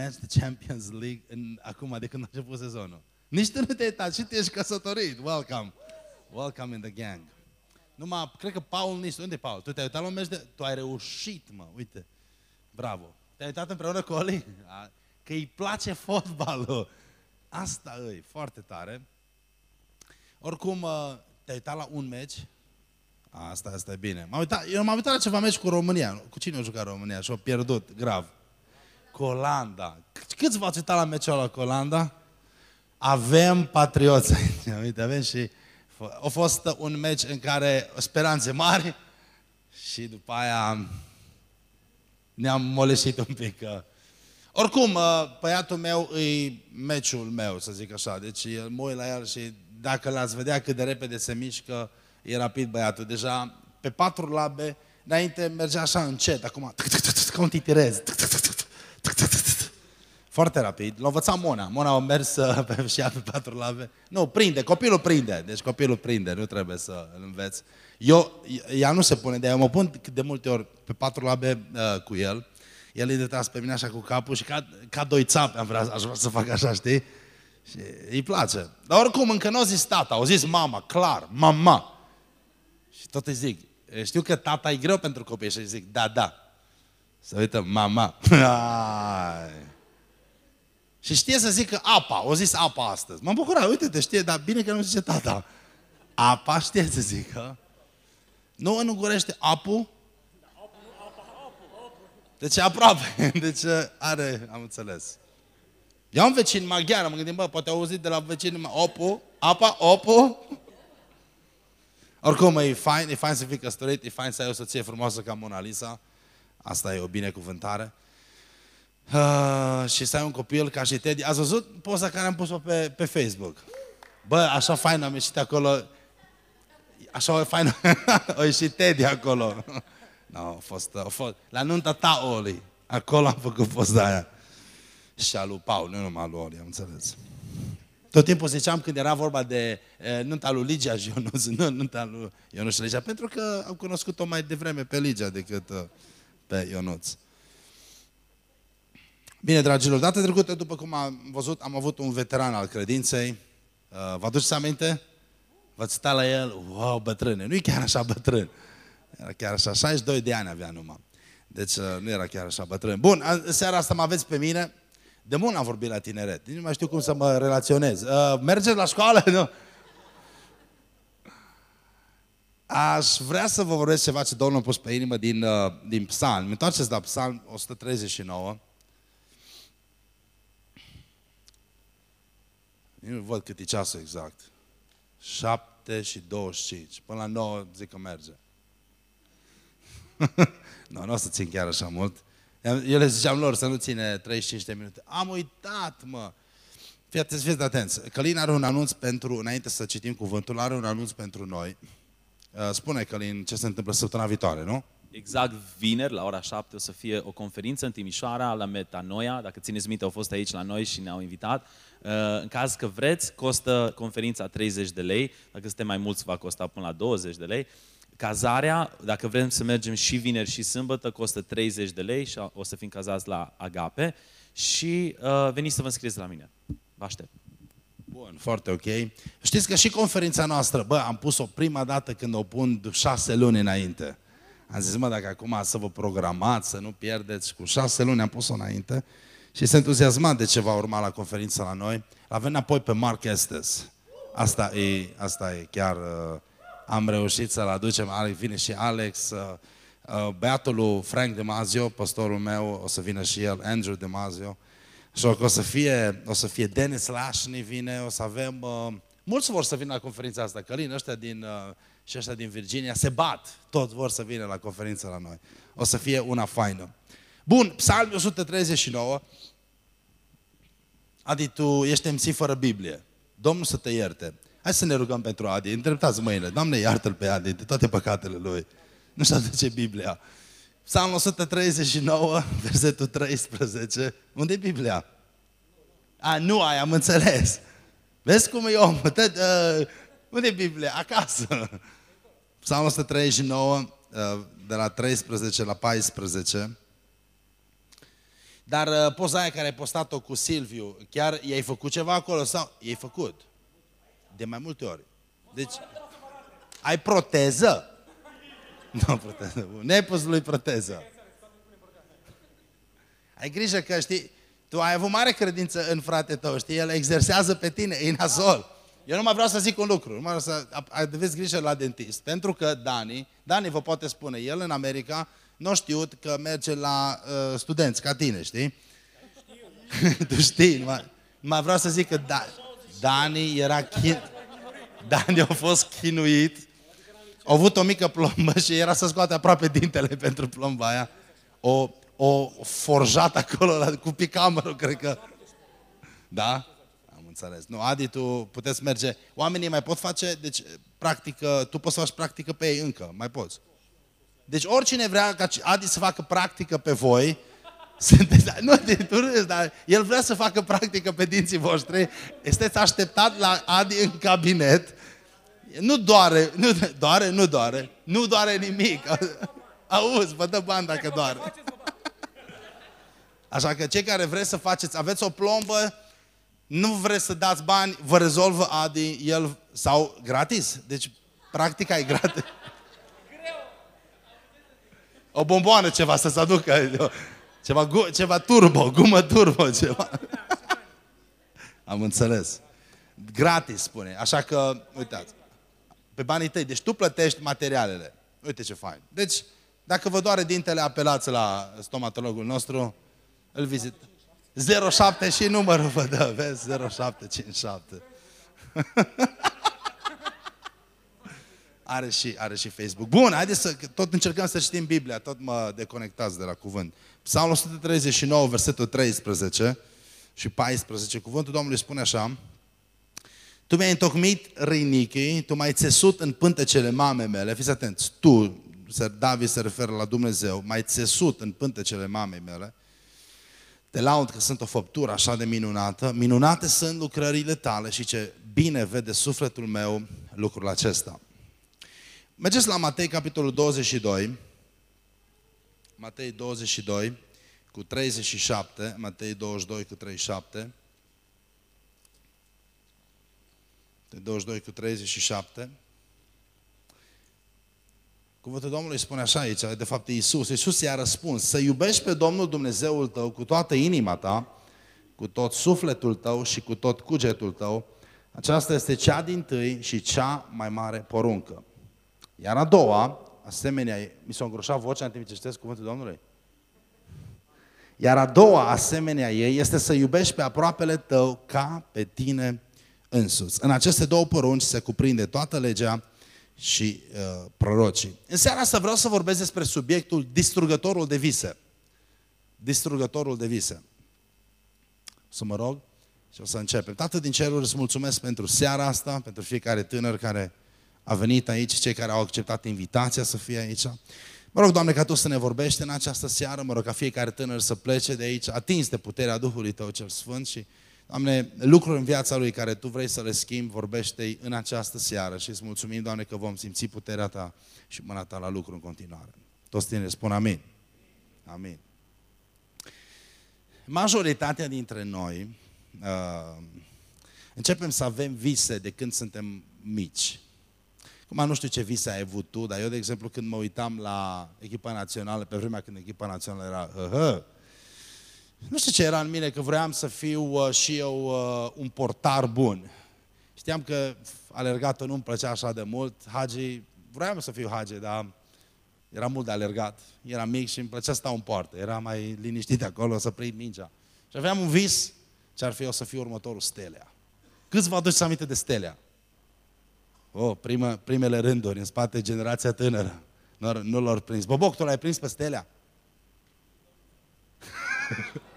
meci de Champions League în, acum de când a început sezonul. Nici tu nu te-ai uitat și tu ești căsătorit. Welcome. Welcome in the gang. Numai, cred că Paul nici, unde e Paul? Tu te-ai uitat la un meci de... Tu ai reușit, mă, uite. Bravo. Te-ai uitat împreună cu Oli? Că îi place fotbalul. Asta e, foarte tare. Oricum, uh, te-ai uitat la un meci? Asta, asta e bine. M-am uitat, eu m-am uitat la ceva meci cu România. Cu cine a jucat România și a pierdut grav? Cu Olanda. Câți v-ați uitat la meciul ăla cu Olanda? Avem patrioți aici. Uite, avem și... A fost un meci în care speranțe mari și după aia ne-am molesit un pic. Oricum, băiatul meu e meciul meu, să zic așa. Deci mă uit la el și dacă l-ați vedea cât de repede se mișcă, e rapid băiatul. Deja pe patru labe, înainte mergea așa încet, acum ca un titirez. Foarte rapid. L-a învățat Mona. Mona a mers pe, și ea pe patru labe. Nu, prinde, copilul prinde. Deci copilul prinde, nu trebuie să îl înveți. Eu, ea nu se pune de ea, mă pun de multe ori pe patru labe uh, cu el. El îi detras pe mine așa cu capul și ca, ca doi țapi am vrea, aș vrea să fac așa, știi? Și îi place. Dar oricum, încă nu au zis tata, au zis mama, clar, mama. Și tot îi zic, știu că tata e greu pentru copii și îi zic, da, da. Să uită, mama. Ai. Și știe să zică apa, o zis apa astăzi. M-am bucurat, uite-te, știe, dar bine că nu zice tata. Apa știe să zică. Nu îngurește apul? Deci aproape. Deci are, am înțeles. Eu am vecin maghiar, am gândit, bă, poate au auzit de la vecin Opu, apa, Opu. Oricum, e fain, e fain să fii căsătorit, e fain să ai o soție frumoasă ca Mona Lisa. Asta e o binecuvântare. Uh, și să ai un copil ca și Teddy. Ați văzut poza care am pus-o pe, pe Facebook? Bă, așa fain am ieșit acolo. Așa fain a ieșit Teddy acolo. No, a fost, a fost, la nunta ta, Oli. Acolo am făcut poza aia și a lui Paul, nu numai lui Oli, am înțeles. Tot timpul ziceam când era vorba de e, nunta lui Ligia și Ionuț, nu nunta lui Ionuț și Ligia, pentru că am cunoscut-o mai devreme pe Ligia decât uh, pe Ionuț. Bine, dragilor, data trecută, după cum am văzut, am avut un veteran al credinței. Uh, vă aduceți aminte? V-ați stat la el? Wow, bătrâne. Nu e chiar așa bătrân. Era chiar așa, 62 de ani avea numai. Deci uh, nu era chiar așa bătrân. Bun, seara asta mă aveți pe mine. De mult am vorbit la tineret. Nu mai știu cum să mă relaționez. Uh, mergeți la școală? Nu. Aș vrea să vă vorbesc ceva ce Domnul a pus pe inimă din, uh, din psalm. Întoarceți la psalm 139. Nu văd cât e ceasul exact. 7 și 25. Până la 9 zic că merge. nu, nu o să țin chiar așa mult. Eu le ziceam lor să nu ține 35 de minute. Am uitat, mă. Fii atenți, fiți atenți. Călin are un anunț pentru, înainte să citim cuvântul, are un anunț pentru noi. Uh, spune, Călin, ce se întâmplă săptămâna viitoare, nu? Exact vineri, la ora 7, o să fie o conferință în Timișoara, la Metanoia. Dacă țineți minte, au fost aici la noi și ne-au invitat. Uh, în caz că vreți, costă conferința 30 de lei. Dacă suntem mai mulți, va costa până la 20 de lei. Cazarea, dacă vrem să mergem și vineri și sâmbătă, costă 30 de lei și o să fim cazați la Agape. Și uh, veniți să vă înscrieți la mine. Vă aștept. Bun, foarte ok. Știți că și conferința noastră, bă, am pus-o prima dată când o pun șase luni înainte. Am zis, mă, dacă acum să vă programați, să nu pierdeți, cu șase luni am pus-o înainte și sunt entuziasmat de ce va urma la conferința la noi. L-avem înapoi pe Mark Estes. Asta e, asta e chiar... Uh, am reușit să-l aducem, vine și Alex, uh, uh, băiatul lui Frank de Mazio, pastorul meu, o să vină și el, Andrew de Mazio. Și o să fie, o să fie Dennis Lashney vine, o să avem... Uh, mulți vor să vină la conferința asta, Călin, ăștia din, uh, și ăștia din Virginia se bat, toți vor să vină la conferința la noi. O să fie una faină. Bun, Psalmi 139. Adi, tu ești MC fără Biblie. Domnul să te ierte. Hai să ne rugăm pentru Adi. Îndreptați mâinile. Doamne, iartă-l pe Adi de toate păcatele lui. Nu știu de ce Biblia. Psalm 139, versetul 13. Unde e Biblia? A, nu ai, am înțeles. Vezi cum e om? Tot, uh, unde e Biblia? Acasă. Psalm 139, uh, de la 13 la 14. Dar uh, poza aia care ai postat-o cu Silviu, chiar i-ai făcut ceva acolo sau i-ai făcut? De mai multe ori. Deci, ai proteză? Nu, proteză. Nu ai pus lui proteză. Ai grijă că, știi, tu ai avut mare credință în frate tău, știi, el exersează pe tine, e nasol. Eu nu mai vreau să zic un lucru, nu mai vreau să aveți grijă la dentist, pentru că Dani, Dani vă poate spune, el în America nu știut că merge la uh, studenți ca tine, știi? tu știi, nu mai, nu mai vreau să zic că da, Dani era chin... Dani a fost chinuit, a avut o mică plombă și era să scoate aproape dintele pentru plomba aia. O, o forjat acolo la, cu picamărul, cred că. Da? Am înțeles. Nu, Adi, tu puteți merge. Oamenii mai pot face, deci, practică, tu poți să faci practică pe ei încă, mai poți. Deci oricine vrea ca Adi să facă practică pe voi, sunteți, nu, tu râzi, dar el vrea să facă practică pe dinții voștri, sunteți așteptat la Adi în cabinet, nu doare, nu doare, nu doare, nu doare nimic. Auzi, vă dă bani dacă doare. Așa că cei care vreți să faceți, aveți o plombă, nu vreți să dați bani, vă rezolvă Adi, el, sau gratis. Deci, practica e gratis. O bomboană ceva să se aducă. Ceva, ceva turbo, gumă turbo, ceva. Am înțeles. Gratis, spune. Așa că, uitați, pe banii tăi. Deci tu plătești materialele. Uite ce fain. Deci, dacă vă doare dintele, apelați la stomatologul nostru, îl vizit. 07 și numărul vă dă, vezi? 0757. are, și, are și Facebook. Bun, haideți să, tot încercăm să știm Biblia, tot mă deconectați de la cuvânt. Psalmul 139, versetul 13 și 14, cuvântul Domnului spune așa, Tu mi-ai întocmit rinichii, tu m-ai țesut în pântecele mamei mele, fiți atenți, tu, David se referă la Dumnezeu, m-ai țesut în pântecele mamei mele, te laud că sunt o făptură așa de minunată, minunate sunt lucrările tale și ce bine vede sufletul meu lucrul acesta. Mergeți la Matei, capitolul 22, Matei 22 cu 37, Matei 22 cu 37, 22 cu 37. Cuvântul Domnului spune așa aici, de fapt Iisus. Iisus i-a răspuns, să iubești pe Domnul Dumnezeul tău cu toată inima ta, cu tot sufletul tău și cu tot cugetul tău. Aceasta este cea din tâi și cea mai mare poruncă. Iar a doua, asemenea, mi s-a îngroșat vocea în timp ce citesc cuvântul Domnului. Iar a doua, asemenea ei, este să iubești pe aproapele tău ca pe tine însuți. În aceste două porunci se cuprinde toată legea și uh, prorocii. În seara asta vreau să vorbesc despre subiectul distrugătorul de vise. Distrugătorul de vise. Să mă rog și o să începem. Tată din ceruri, îți mulțumesc pentru seara asta, pentru fiecare tânăr care a venit aici, cei care au acceptat invitația să fie aici. Mă rog, Doamne, ca Tu să ne vorbești în această seară, mă rog ca fiecare tânăr să plece de aici, atins de puterea Duhului Tău cel Sfânt și, Doamne, lucruri în viața lui care Tu vrei să le schimbi, vorbește în această seară și îți mulțumim, Doamne, că vom simți puterea Ta și mâna Ta la lucru în continuare. Toți tine spun amin. Amin. Majoritatea dintre noi uh, începem să avem vise de când suntem mici. Acum nu știu ce vise ai avut tu, dar eu, de exemplu, când mă uitam la echipa națională, pe vremea când echipa națională era uh-huh, nu știu ce era în mine, că vreau să fiu uh, și eu uh, un portar bun. Știam că alergatul nu-mi plăcea așa de mult, Hagi, vreau să fiu Hagi, dar era mult de alergat. Era mic și îmi plăcea să stau în poartă. Era mai liniștit acolo să prind mingea. Și aveam un vis ce ar fi eu să fiu următorul Stelea. Câți vă aduceți aminte de Stelea? Oh, primă, primele rânduri, în spate, generația tânără. Nu, nu l-au prins. Boboc, tu l-ai prins pe Stelea?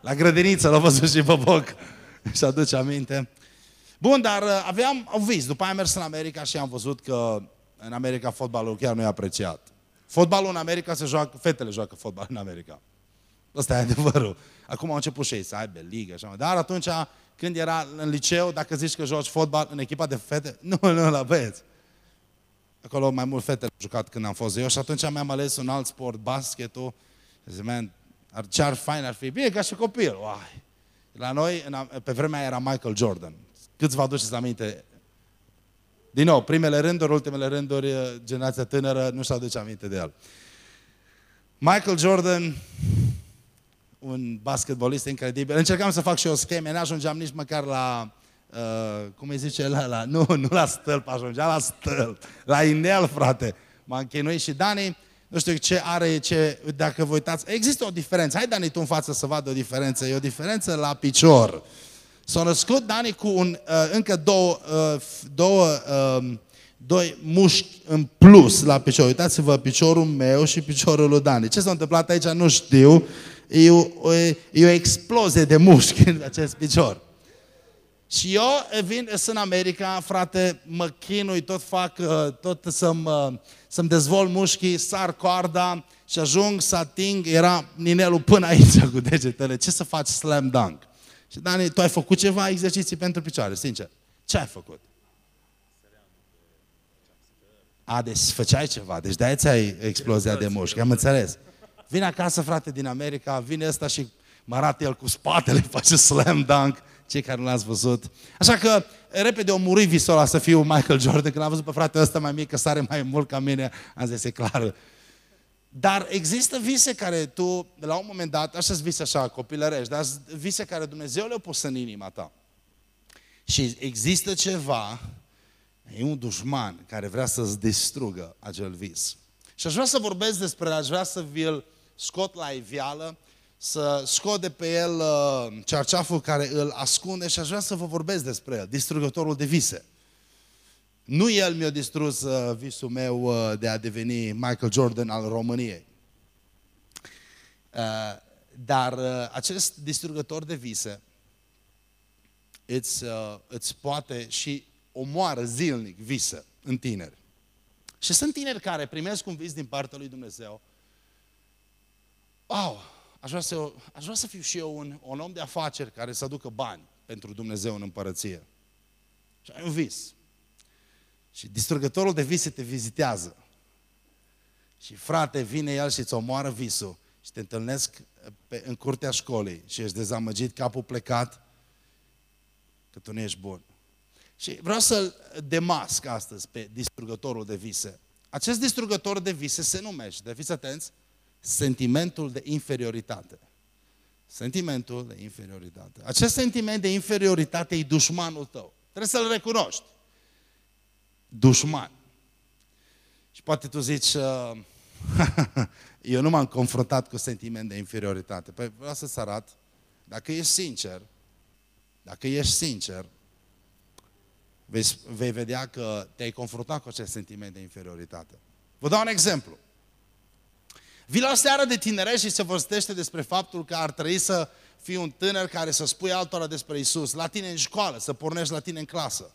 La grădiniță l-a văzut și Boboc. Și aduce aminte. Bun, dar uh, aveam un vis. După aia am mers în America și am văzut că în America fotbalul chiar nu e apreciat. Fotbalul în America se joacă, fetele joacă fotbal în America. Asta e adevărul. Acum au început și ei să aibă ligă așa. Dar atunci când era în liceu, dacă zici că joci fotbal în echipa de fete, nu, nu, la băieți. Acolo mai mult fete au jucat când am fost eu și atunci mi-am ales un alt sport, basketul. Și zic, man, Ar, ce ar fain ar fi? Bine, ca și copil. Uai. La noi, în, pe vremea aia era Michael Jordan. Câți vă aduceți aminte? Din nou, primele rânduri, ultimele rânduri, generația tânără nu și aduce aminte de el. Michael Jordan, un basketbolist incredibil. Încercam să fac și o scheme, n-ajungeam nici măcar la, uh, cum îi zice la, la, nu, nu la stâlp, ajungeam la stâlp, la inel, frate. M-am chinuit și Dani, nu știu ce are, ce, dacă vă uitați, există o diferență. Hai, Dani, tu în față să vadă o diferență. E o diferență la picior. S-a născut Dani cu un, uh, încă două, uh, două uh, doi mușchi în plus la picior. Uitați-vă piciorul meu și piciorul lui Dani. Ce s-a întâmplat aici nu știu. E o, e o explozie de mușchi în acest picior. Și eu vin, sunt în America, frate, mă chinui, tot fac, uh, tot să-mi, uh, să-mi dezvolt mușchii, sar coarda și ajung să ating, era ninelul până aici cu degetele. Ce să faci slam dunk? Și Dani, tu ai făcut ceva exerciții pentru picioare, sincer. Ce ai făcut? A, deci făceai ceva, deci de-aia ți-ai explozia de mușchi, am înțeles. Vine acasă, frate, din America, vine ăsta și mă arată el cu spatele, face slam dunk, cei care nu l-ați văzut. Așa că, repede o muri visul ăla să fiu Michael Jordan, când am văzut pe fratele ăsta mai mic, că sare mai mult ca mine, am zis, e clar. Dar există vise care tu, de la un moment dat, așa sunt vise așa, copilărești, dar vise care Dumnezeu le-a pus în inima ta. Și există ceva E un dușman care vrea să-ți distrugă acel vis. Și aș vrea să vorbesc despre el, aș vrea să vi-l scot la iveală, să scot de pe el uh, cearceaful care îl ascunde și aș vrea să vă vorbesc despre el, distrugătorul de vise. Nu el mi-a distrus uh, visul meu uh, de a deveni Michael Jordan al României. Uh, dar uh, acest distrugător de vise îți, uh, îți poate și omoară zilnic visă în tineri. Și sunt tineri care primesc un vis din partea lui Dumnezeu. Wow, aș vrea să, aș vrea să fiu și eu un, un om de afaceri care să aducă bani pentru Dumnezeu în împărăție. Și ai un vis. Și distrugătorul de vise te vizitează. Și frate, vine el și îți omoară visul. Și te întâlnesc pe, în curtea școlii și ești dezamăgit, capul plecat, că tu nu ești bun. Și vreau să-l demasc astăzi pe distrugătorul de vise. Acest distrugător de vise se numește, fiți atenți, sentimentul de inferioritate. Sentimentul de inferioritate. Acest sentiment de inferioritate e dușmanul tău. Trebuie să-l recunoști. Dușman. Și poate tu zici, uh, eu nu m-am confruntat cu sentiment de inferioritate. Păi vreau să-ți arăt, dacă ești sincer, dacă ești sincer, vei, vei vedea că te-ai confruntat cu acest sentiment de inferioritate. Vă dau un exemplu. Vii la seară de tinere și se vorstește despre faptul că ar trebui să fii un tânăr care să spui altora despre Isus, la tine în școală, să pornești la tine în clasă.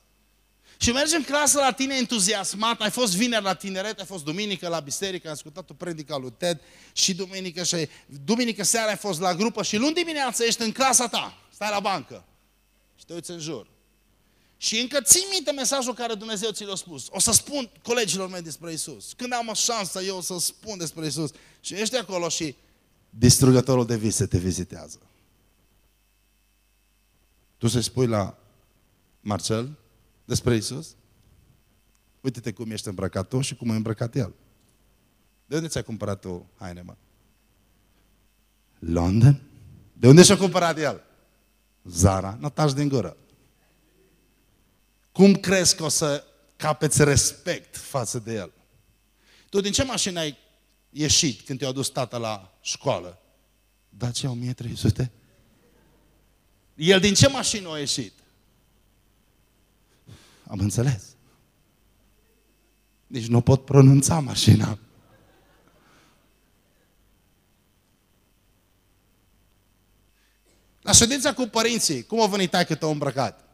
Și mergi în clasă la tine entuziasmat, ai fost vineri la tineret, ai fost duminică la biserică, ai ascultat o predică lui Ted și duminică, și duminică seara ai fost la grupă și luni dimineața ești în clasa ta, stai la bancă și te uiți în jur. Și încă ții minte mesajul care Dumnezeu ți l-a spus. O să spun colegilor mei despre Isus. Când am o șansă, eu o să spun despre Isus. Și ești acolo și distrugătorul de vise te vizitează. Tu să spui la Marcel despre Isus? Uite-te cum ești îmbrăcat tu și cum e îmbrăcat el. De unde ți-ai cumpărat tu haine, mă? London? De unde și-a cumpărat el? Zara. Nu taci din gură. Cum crezi că o să capeți respect față de el? Tu din ce mașină ai ieșit când te-a dus tata la școală? Dacia 1300? El din ce mașină a ieșit? Am înțeles. Nici nu pot pronunța mașina. La ședința cu părinții, cum a venit taică tău îmbrăcat?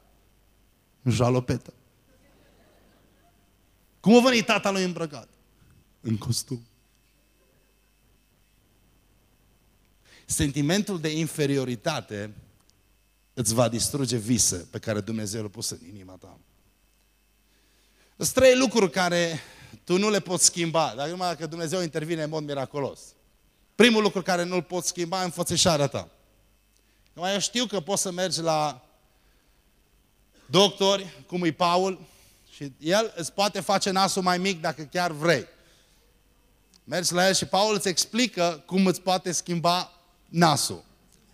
În jalopetă. Cum a venit tata lui îmbrăcat? În costum. Sentimentul de inferioritate îți va distruge vise pe care Dumnezeu le-a pus în inima ta. Sunt trei lucruri care tu nu le poți schimba, dar numai dacă Dumnezeu intervine în mod miraculos. primul lucru care nu-l poți schimba e înfățișarea ta. Acum eu știu că poți să mergi la doctori, cum e Paul, și el îți poate face nasul mai mic dacă chiar vrei. Mergi la el și Paul îți explică cum îți poate schimba nasul.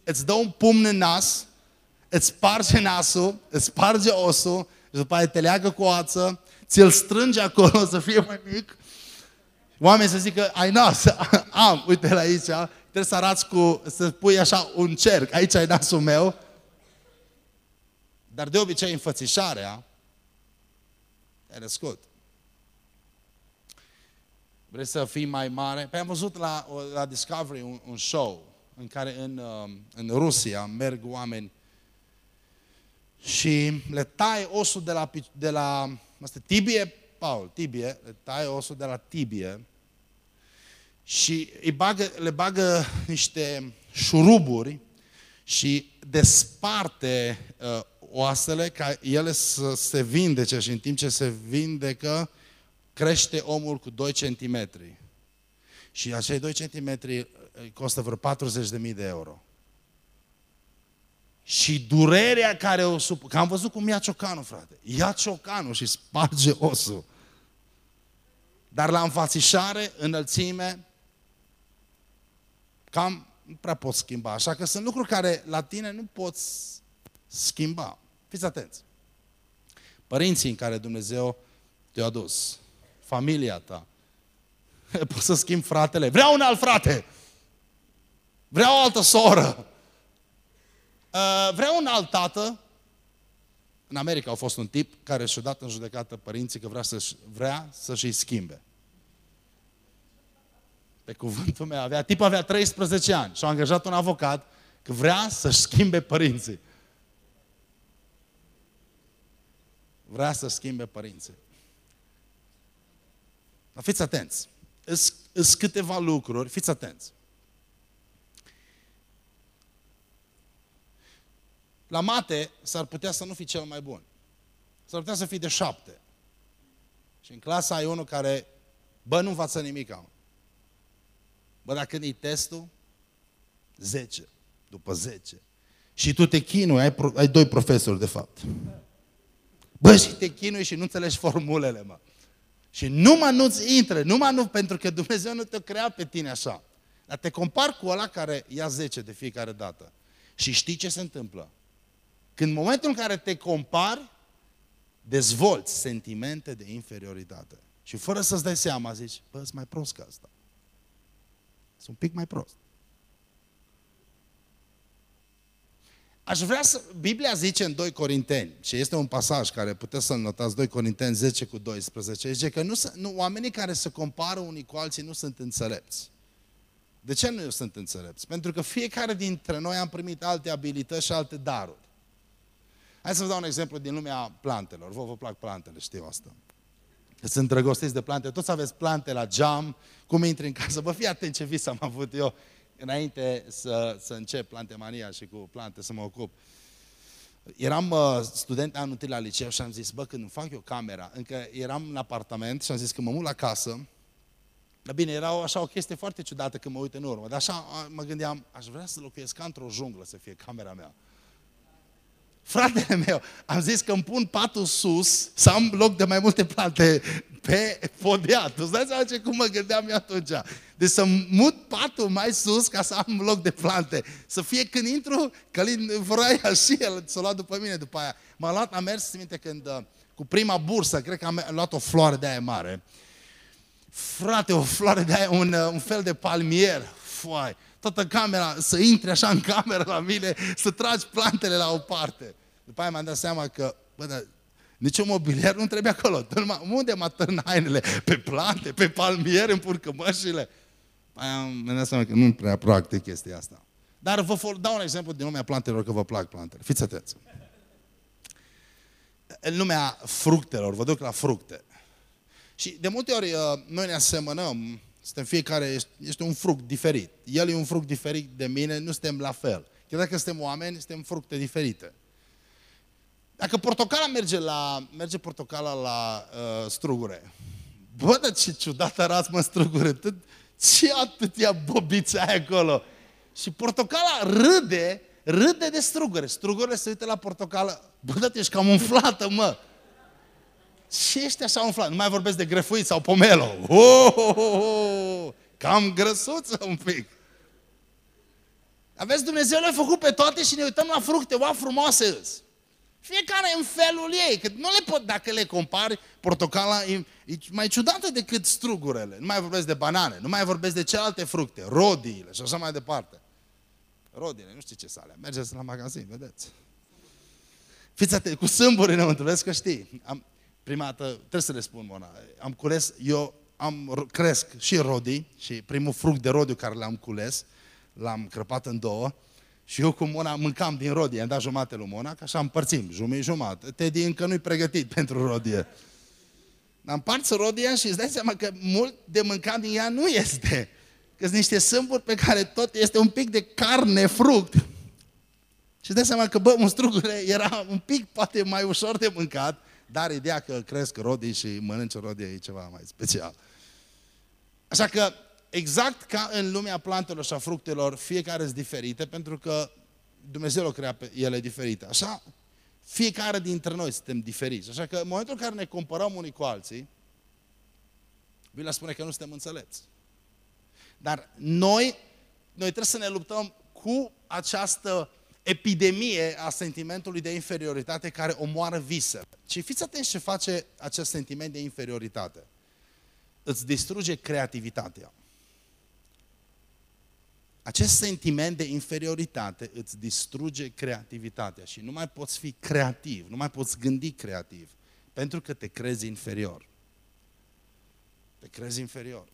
Îți dă un pumn în nas, îți sparge nasul, îți sparge osul, și după aia te leagă cu o ață, ți-l strânge acolo să fie mai mic. Oamenii să zică, ai nas, am, uite la aici, trebuie să arăți cu, să pui așa un cerc, aici ai nasul meu. Dar de obicei înfățișarea te-ai născut. Vreți să fii mai mare? Păi am văzut la, la Discovery un, un show în care în, um, în Rusia merg oameni și le tai osul de la, de la asta, tibie, Paul, tibie, le tai osul de la tibie și îi bagă, le bagă niște șuruburi și desparte uh, oasele ca ele să se vindece și în timp ce se vindecă, crește omul cu 2 cm. Și acei 2 cm costă vreo 40.000 de euro. Și durerea care o sup... Că am văzut cum ia ciocanul, frate. Ia ciocanul și sparge osul. Dar la înfățișare, înălțime, cam nu prea poți schimba. Așa că sunt lucruri care la tine nu poți schimba. Fiți atenți. Părinții în care Dumnezeu te-a adus, familia ta, poți să schimbi fratele. Vreau un alt frate! Vreau o altă soră! Uh, vreau un alt tată. În America a fost un tip care și-a dat în judecată părinții că vrea, să vrea să-și schimbe. Pe cuvântul meu, avea, tipul avea 13 ani și a angajat un avocat că vrea să-și schimbe părinții. Vrea să schimbe părinții. Dar fiți atenți. Sunt câteva lucruri, fiți atenți. La mate s-ar putea să nu fii cel mai bun. S-ar putea să fii de șapte. Și în clasa ai unul care, bă, nu învață nimic. Am. Bă, dacă nu testul, 10. După 10. Și tu te chinui, ai, ai doi profesori, de fapt. Bă, și te chinui și nu înțelegi formulele, mă. Și numai nu-ți intre, numai nu, pentru că Dumnezeu nu te crea pe tine așa. Dar te compar cu ăla care ia 10 de fiecare dată. Și știi ce se întâmplă? Când în momentul în care te compari, dezvolți sentimente de inferioritate. Și fără să-ți dai seama, zici, bă, sunt mai prost ca asta. Sunt un pic mai prost. Aș vrea să... Biblia zice în 2 Corinteni, și este un pasaj care puteți să-l notați, 2 Corinteni 10 cu 12, zice că nu, nu, oamenii care se compară unii cu alții nu sunt înțelepți. De ce nu sunt înțelepți? Pentru că fiecare dintre noi am primit alte abilități și alte daruri. Hai să vă dau un exemplu din lumea plantelor. Vă vă plac plantele, știu asta. Sunt drăgostiți de plante, toți aveți plante la geam, cum intri în casă. Vă fii atent ce vis am avut eu înainte să, să încep plantemania și cu plante să mă ocup. Eram uh, student anul întâi la liceu și am zis, bă, când îmi fac eu camera, încă eram în apartament și am zis că mă mut la casă, dar bine, era o, așa o chestie foarte ciudată când mă uit în urmă, dar așa mă gândeam, aș vrea să locuiesc ca într-o junglă să fie camera mea. Fratele meu, am zis că îmi pun patul sus, să am loc de mai multe plante pe podea. Tu dați seama ce cum mă gândeam eu atunci. Deci să mut patul mai sus ca să am loc de plante. Să fie când intru, Călin vrea și el să o lua după mine după aia. M-a luat, am mers, minte, când uh, cu prima bursă, cred că am luat o floare de aia mare. Frate, o floare de aia, un, uh, un fel de palmier. Foai, toată camera, să intri așa în cameră la mine, să tragi plantele la o parte. După aia m-am dat seama că, bă, dar nici un mobilier nu trebuie acolo. Unde mă târn hainele? Pe plante, pe palmiere, îmi pun cămășile. Aia am dat seama că nu prea practic chestia asta. Dar vă dau un exemplu din lumea plantelor, că vă plac plantele. Fiți atenți. În lumea fructelor, vă duc la fructe. Și de multe ori uh, noi ne asemănăm, suntem fiecare, este un fruct diferit. El e un fruct diferit de mine, nu suntem la fel. Chiar dacă suntem oameni, suntem fructe diferite. Dacă portocala merge la, merge portocala la uh, strugure, bă, dar ce ciudat arăți, mă, strugure, tot Ce atâtea bobițe ai acolo? Și portocala râde, râde de strugure. Strugurile se uită la portocală. Bă, da, ești cam umflată, mă. Ce ești așa umflat? Nu mai vorbesc de grefuit sau pomelo. Oh, oh, oh, oh. Cam grăsuță un pic. Aveți Dumnezeu le-a făcut pe toate și ne uităm la fructe, oa frumoase îs. Fiecare în felul ei, că nu le pot, dacă le compari, portocala e, e mai ciudată decât strugurele. Nu mai vorbesc de banane, nu mai vorbesc de celelalte fructe, rodiile și așa mai departe. Rodiile, nu știu ce sale. Mergeți la magazin, vedeți. Fiți atenți, cu sâmburi ne întâlnesc, că știi. Am, prima dată, trebuie să le spun, Mona, am cules, eu am, cresc și rodii și primul fruct de rodiu care l-am cules, l-am crăpat în două și eu cu Mona mâncam din rodie, am dat jumate lui Mona, că așa împărțim, jumătate jumate. Teddy încă nu-i pregătit pentru rodie. Am împart rodia și îți dai seama că mult de mâncat din ea nu este. Că sunt niște sâmburi pe care tot este un pic de carne, fruct. Și îți dai seama că, bă, un strugure era un pic poate mai ușor de mâncat, dar ideea că cresc rodii și mănânci rodie e ceva mai special. Așa că exact ca în lumea plantelor și a fructelor, fiecare sunt diferite, pentru că Dumnezeu le crea pe ele diferite. Așa, fiecare dintre noi suntem diferiți. Așa că în momentul în care ne comparăm unii cu alții, Biblia spune că nu suntem înțelepți. Dar noi, noi trebuie să ne luptăm cu această epidemie a sentimentului de inferioritate care omoară visele. Și fiți atenți ce face acest sentiment de inferioritate. Îți distruge creativitatea. Acest sentiment de inferioritate îți distruge creativitatea și nu mai poți fi creativ, nu mai poți gândi creativ, pentru că te crezi inferior. Te crezi inferior.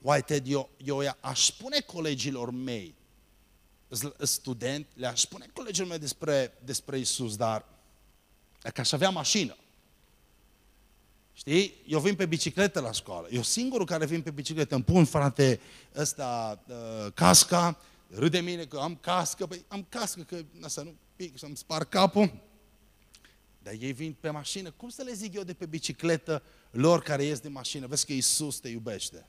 Uai, Ted, eu, eu aș spune colegilor mei, student, le-aș spune colegilor mei despre, despre Isus, dar dacă aș avea mașină, Știi? Eu vin pe bicicletă la școală. Eu singurul care vin pe bicicletă, îmi pun, frate, ăsta, uh, casca, râde mine că am cască, păi am cască, că să nu pic, să-mi spar capul. Dar ei vin pe mașină. Cum să le zic eu de pe bicicletă lor care ies de mașină? Vezi că Iisus te iubește.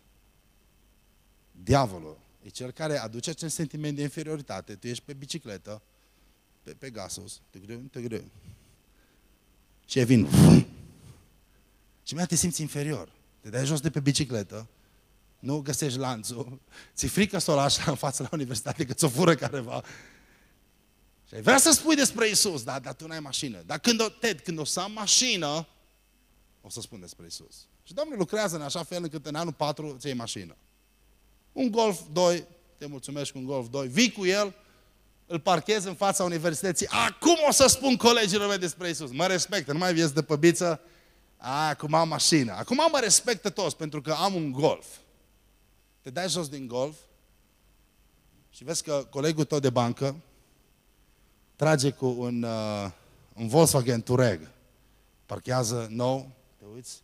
Diavolul e cel care aduce acest sentiment de inferioritate. Tu ești pe bicicletă, pe Pegasus, te greu, te greu. Și ei vin, și mai te simți inferior. Te dai jos de pe bicicletă, nu găsești lanțul, ți frică să o lași în față la universitate că ți-o fură careva. Și ai vrea să spui despre Isus, da, dar tu n-ai mașină. Dar când o, Ted, când o să am mașină, o să spun despre Isus. Și Domnul lucrează în așa fel încât în anul 4 ți iei mașină. Un Golf 2, te mulțumești cu un Golf 2, vii cu el, îl parchezi în fața universității, acum o să spun colegilor mei despre Isus. Mă respectă, nu mai vieți de păbiță, a, acum am mașină. Acum mă respectă toți pentru că am un golf. Te dai jos din golf și vezi că colegul tău de bancă trage cu un, uh, un Volkswagen Touareg. Parchează nou, te uiți?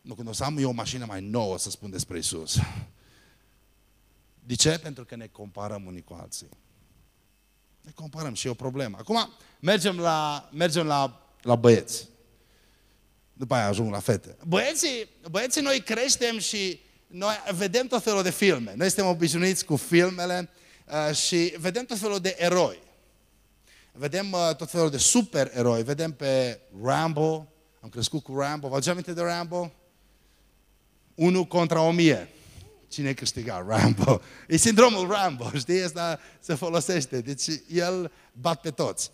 Nu, când o să am eu o mașină mai nouă să spun despre Isus. De ce? Pentru că ne comparăm unii cu alții. Ne comparăm și e o problemă. Acum mergem la, mergem la, la băieți. După aia ajung la fete. Băieții, băieții noi creștem și noi vedem tot felul de filme. Noi suntem obișnuiți cu filmele uh, și vedem tot felul de eroi. Vedem uh, tot felul de supereroi. Vedem pe Rambo. Am crescut cu Rambo. Vă aminte de Rambo? Unu contra o mie. Cine câștiga? Rambo. E sindromul Rambo, știi? Asta se folosește. Deci el bat pe toți.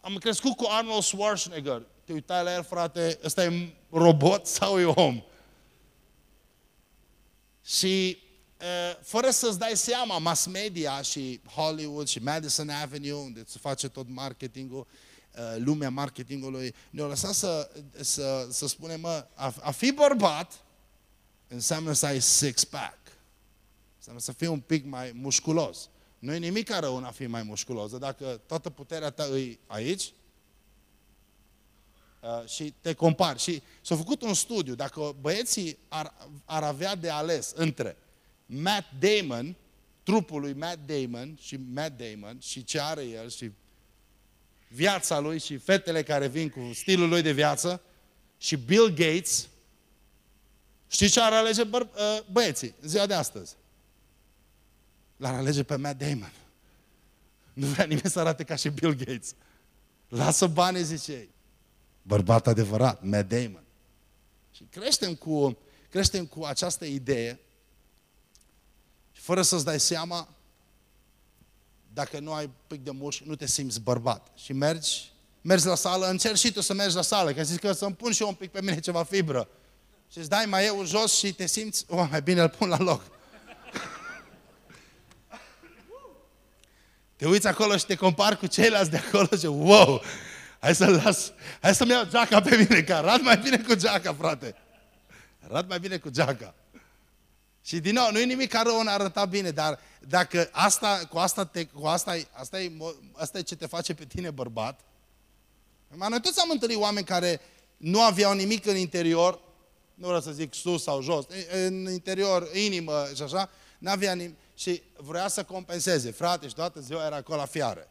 Am crescut cu Arnold Schwarzenegger te uitai la el, frate, ăsta e robot sau e om? Și fără să-ți dai seama, mass media și Hollywood și Madison Avenue, unde se face tot marketingul, lumea marketingului, ne-au lăsat să, să, să spunem, mă, a, a fi bărbat înseamnă să ai six-pack. Înseamnă să fii un pic mai musculos. Nu e nimic rău în a fi mai musculos. Dacă toată puterea ta e aici, Uh, și te compari. Și s-a făcut un studiu, dacă băieții ar, ar avea de ales între Matt Damon, trupul lui Matt Damon și Matt Damon și ce are el și viața lui și fetele care vin cu stilul lui de viață și Bill Gates, Știi ce ar alege băr- uh, băieții în ziua de astăzi? L-ar alege pe Matt Damon. Nu vrea nimeni să arate ca și Bill Gates. Lasă bani, zice ei. Bărbat adevărat, Matt Damon. Și creștem cu, creștem cu această idee și fără să-ți dai seama, dacă nu ai pic de mușchi, nu te simți bărbat. Și mergi, mergi la sală, încerci și tu să mergi la sală, că zici că să-mi pun și eu un pic pe mine ceva fibră. Și îți dai mai eu jos și te simți, o, mai bine îl pun la loc. Te uiți acolo și te compari cu ceilalți de acolo și wow, hai să las, hai să-mi iau geaca pe mine, că arăt mai bine cu geaca, frate. Arăt mai bine cu geaca. Și din nou, nu e nimic care o arăta bine, dar dacă asta, cu asta, te, cu asta, asta, e, asta e ce te face pe tine bărbat, noi toți am întâlnit oameni care nu aveau nimic în interior, nu vreau să zic sus sau jos, în interior, inimă și așa, n-avea nimic și vrea să compenseze. Frate, și toată ziua era acolo la fiară.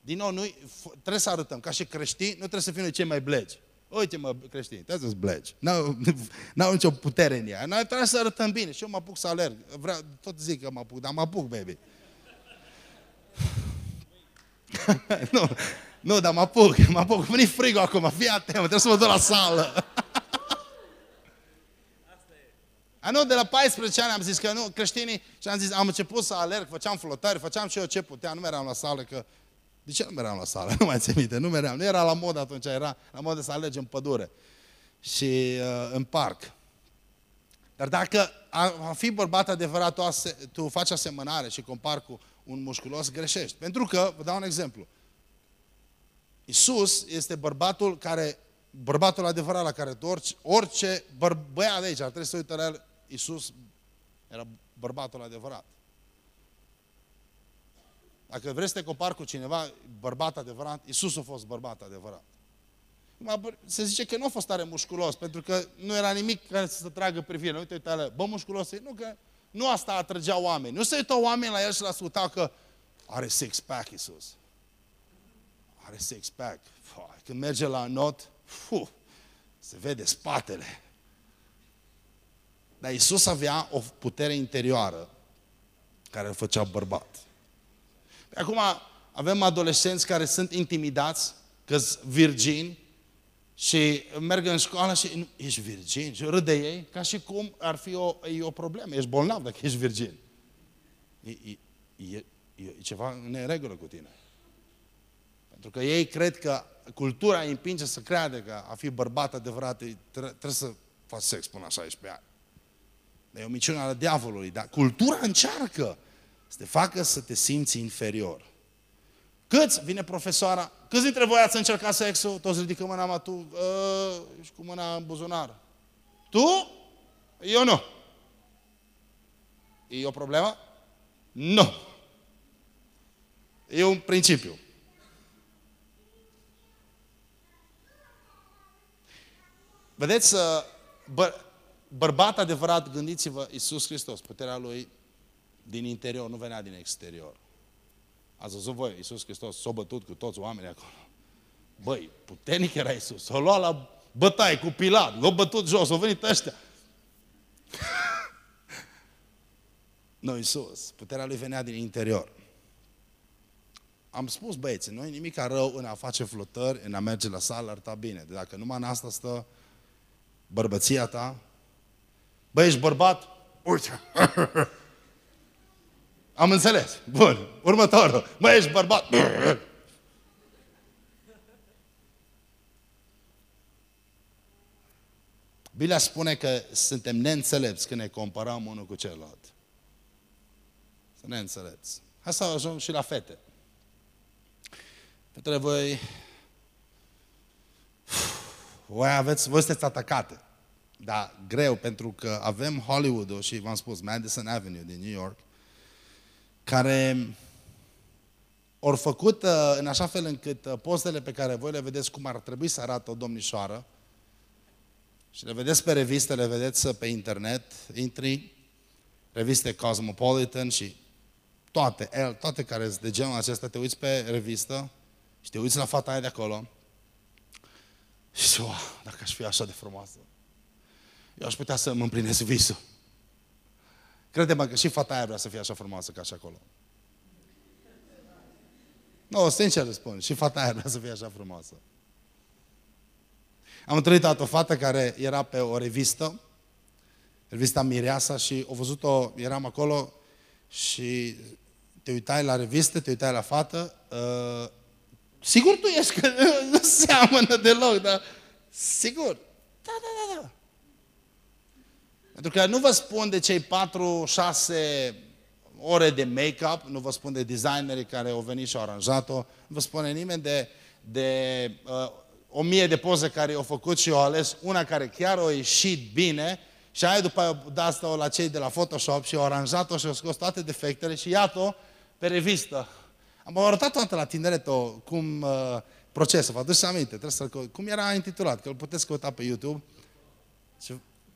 Din nou, noi trebuie să arătăm, ca și creștini, nu trebuie să fim cei mai blegi. Uite mă, creștini, trebuie să-ți blegi. N-au, n-au nicio putere în ea. Noi trebuie să arătăm bine. Și eu mă apuc să alerg. Vreau, tot zic că mă apuc, dar mă apuc, baby. nu, nu, dar mă apuc, mă apuc. Veni frigul acum, fii atent, trebuie să mă duc la sală. A, nu, de la 14 ani am zis că nu, creștinii, și am zis, am început să alerg, făceam flotări, făceam și eu ce puteam, nu meream la sală, că de ce nu meream la sală? Nu mai țin minte, nu meream. Nu era la mod atunci, era la mod să alergi în pădure și uh, în parc. Dar dacă a, a fi bărbat adevărat, tu, ase, tu faci asemănare și compari cu un mușculos, greșești. Pentru că, vă dau un exemplu, Isus este bărbatul care, bărbatul adevărat la care tu orice, orice băr, băiat de aici ar trebui să uită la el, Isus era bărbatul adevărat. Dacă vrei să te compari cu cineva, bărbat adevărat, Isus a fost bărbat adevărat. Se zice că nu a fost tare mușculos, pentru că nu era nimic care să se tragă privirea. Uite, uite, alea, bă, mușculos, nu că nu asta atrăgea oameni. Nu se uitau oameni la el și l ascultau că are six-pack Isus. Are six-pack. Când merge la not, fuh, se vede spatele. Dar Isus avea o putere interioară care îl făcea bărbat. Acum avem adolescenți care sunt intimidați, că sunt virgini și merg în școală și ești virgin și râde ei ca și cum ar fi o, e o problemă. Ești bolnav dacă ești virgin. E, e, e, e ceva în regulă cu tine. Pentru că ei cred că cultura îi împinge să creadă că a fi bărbat adevărat trebuie să faci sex până la 16 ani. E o minciună a diavolului, dar cultura încearcă să te facă să te simți inferior. Câți? Vine profesoara. Câți dintre voi ați încercat sexul? Toți ridică mâna, mă, tu uh, ești cu mâna în buzunar. Tu? Eu nu. E o problemă? Nu. E un principiu. Vedeți, bă, bărbat adevărat, gândiți-vă, Iisus Hristos, puterea Lui din interior, nu venea din exterior. Ați văzut voi, Iisus Hristos s-a bătut cu toți oamenii acolo. Băi, puternic era Iisus. S-a luat la bătaie cu Pilat, l-a bătut jos, au venit ăștia. nu, Iisus, puterea Lui venea din interior. Am spus, băieți, nu e nimic rău în a face flotări, în a merge la sală, arăta bine. De dacă numai în asta stă bărbăția ta, băi, ești bărbat? Uite! Am înțeles. Bun. Următorul. Mă, ești bărbat. Biblia spune că suntem neînțelepți când ne comparăm unul cu celălalt. Să neînțelepți. Hai să ajung și la fete. Fetele, voi... Voi aveți, voi sunteți atacate. Da, greu, pentru că avem Hollywood-ul și v-am spus, Madison Avenue din New York, care ori făcut uh, în așa fel încât uh, postele pe care voi le vedeți cum ar trebui să arată o domnișoară și le vedeți pe reviste, le vedeți uh, pe internet, intri, reviste Cosmopolitan și toate, el, toate care sunt de genul acesta, te uiți pe revistă și te uiți la fata aia de acolo și zici, wow, dacă aș fi așa de frumoasă. Eu aș putea să mă împlinesc visul. Crede-mă că și fata aia vrea să fie așa frumoasă ca și acolo. Nu, no, sincer spun, și fata aia vrea să fie așa frumoasă. Am întâlnit o fată care era pe o revistă, revista Mireasa și o văzut-o, eram acolo și te uitai la revistă, te uitai la fată, uh, sigur tu ești că nu seamănă deloc, dar sigur, da, da, da, da. Pentru că nu vă spun de cei 4-6 ore de make-up, nu vă spun de designerii care au venit și au aranjat-o, nu vă spune nimeni de, de uh, o mie de poze care au făcut și au ales una care chiar a ieșit bine și aia după aia de asta la cei de la Photoshop și au aranjat-o și au scos toate defectele și iată-o pe revistă. Am arătat toată la tineret cum uh, procesul, vă aduceți aminte, trebuie să cum era intitulat, că îl puteți căuta pe YouTube.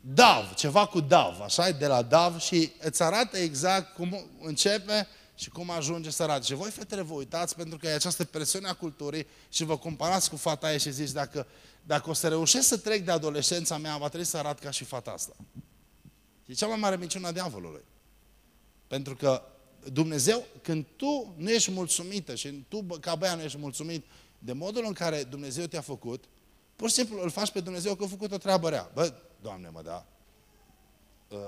DAV, ceva cu DAV, așa de la DAV și îți arată exact cum începe și cum ajunge să arate. Și voi, fetele, vă uitați pentru că e această presiune a culturii și vă comparați cu fata aia și zici, dacă, dacă o să reușesc să trec de adolescența mea, va trebui să arat ca și fata asta. E cea mai mare minciună a diavolului. Pentru că Dumnezeu, când tu nu ești mulțumită și tu ca băiat nu ești mulțumit de modul în care Dumnezeu te-a făcut, pur și simplu îl faci pe Dumnezeu că a făcut o treabă rea. Bă, Doamne, mă, da. Uh,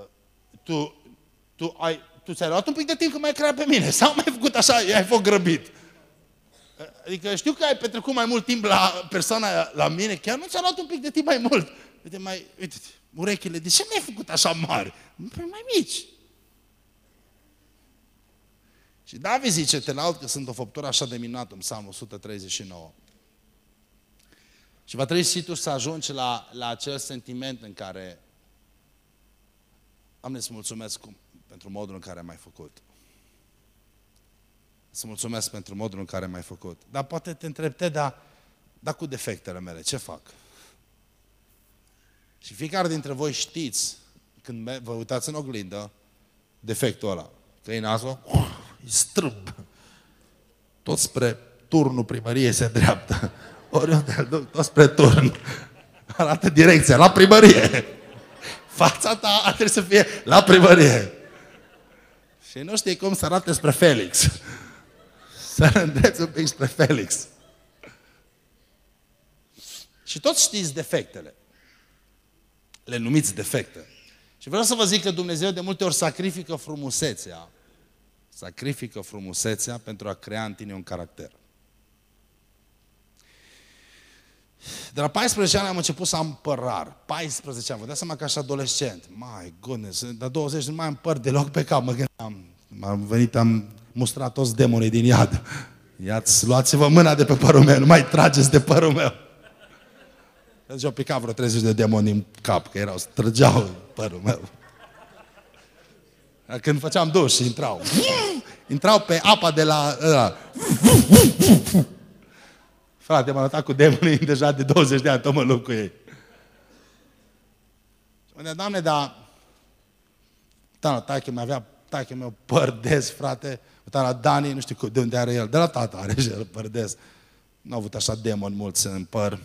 tu, tu, ai, tu ți-ai luat un pic de timp că mai crea pe mine sau mai făcut așa, ai fost grăbit. Uh, adică știu că ai petrecut mai mult timp la persoana la mine, chiar nu ți-a luat un pic de timp mai mult. Uite, mai, uite, urechile, de ce mi-ai făcut așa mari? Păi mai mici. Și David zice, te laud că sunt o făptură așa de minunată în Psalmul 139. Și va trebui și tu să ajungi la, la acel sentiment în care am să mulțumesc cum, pentru modul în care m-ai făcut. Să mulțumesc pentru modul în care m-ai făcut. Dar poate te întreb, te, dar, dar cu defectele mele, ce fac? Și fiecare dintre voi știți, când vă uitați în oglindă, defectul ăla. Că e nasul, e strâmb. Tot spre turnul primăriei se îndreaptă. Oriunde îl duc, tot spre turn. Arată direcția, la primărie. Fața ta trebuie să fie la primărie. Și nu știi cum să arate spre Felix. Să îndreți un pic spre Felix. Și toți știți defectele. Le numiți defecte. Și vreau să vă zic că Dumnezeu de multe ori sacrifică frumusețea. Sacrifică frumusețea pentru a crea în tine un caracter. De la 14 ani am început să am păr rar. 14 ani, vă dați seama că așa adolescent. My goodness, la 20 nu mai am păr deloc pe cap. Mă gândeam, am venit, am mustrat toți demonii din iad. Iați, luați-vă mâna de pe părul meu, nu mai trageți de părul meu. Deci au picat vreo 30 de demoni în cap, că erau, străgeau părul meu. Când făceam duș și intrau. Intrau pe apa de la... Ăla. Frate, m-am arătat cu demonii deja de 20 de ani, tot mă lupt cu ei. Și mă Doamne, dar... Da, taică mai avea taică meu părdes, frate. Uita la Dani, nu știu de unde are el. De la tata are și el părdes. Nu au avut așa demon mulți în păr.